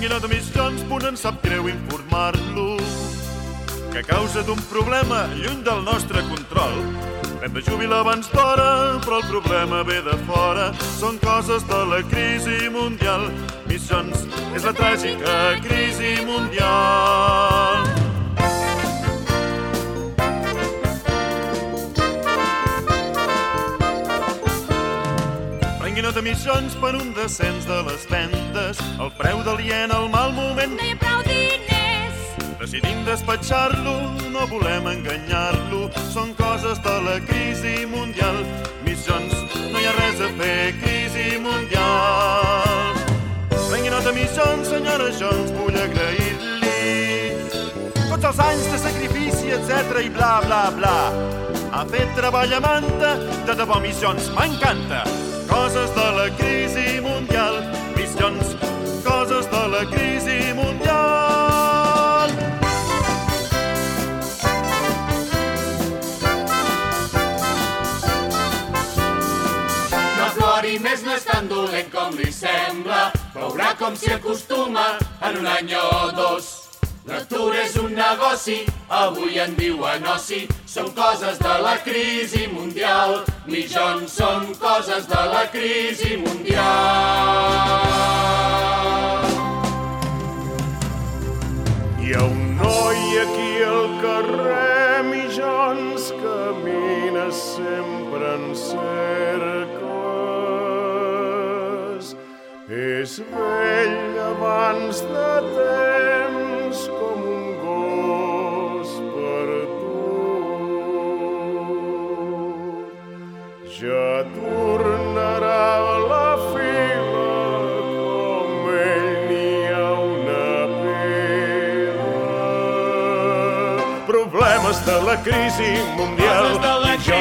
Prenguin de mitjans, punt en sap greu informar-lo que a causa d'un problema lluny del nostre control hem de jubilar abans d'hora, però el problema ve de fora. Són coses de la crisi mundial. Missions és la tràgica crisi mundial. Prenguin nota missions per un descens de les vendes, el preu de l'ien al mal moment No hi ha prou diners. Decidim despatxar-lo, no volem enganyar-lo. Són coses de la crisi mundial. Missions, no hi ha res a fer, crisi mundial. Prengui nota, missions, senyora Jones, vull agrair-li. Tots els anys de sacrifici, etc i bla, bla, bla. Ha fet treball a manta, de debò, missions, m'encanta. Coses de la crisi mundial. Missions, coses de la crisi mundial. No plori més, no és tan dolent com li sembla. Veurà com s'hi acostuma en un any o dos. L'atur és un negoci, avui en diuen oci. Són coses de la crisi mundial. Mitjons són coses de la crisi mundial. Hi ha un noi aquí al carrer Mitjons camina sempre en cercles. És vell abans de Ja tornarà a la fila com ell n'hi ha una pila. Problemes de la crisi mundial. De la crisi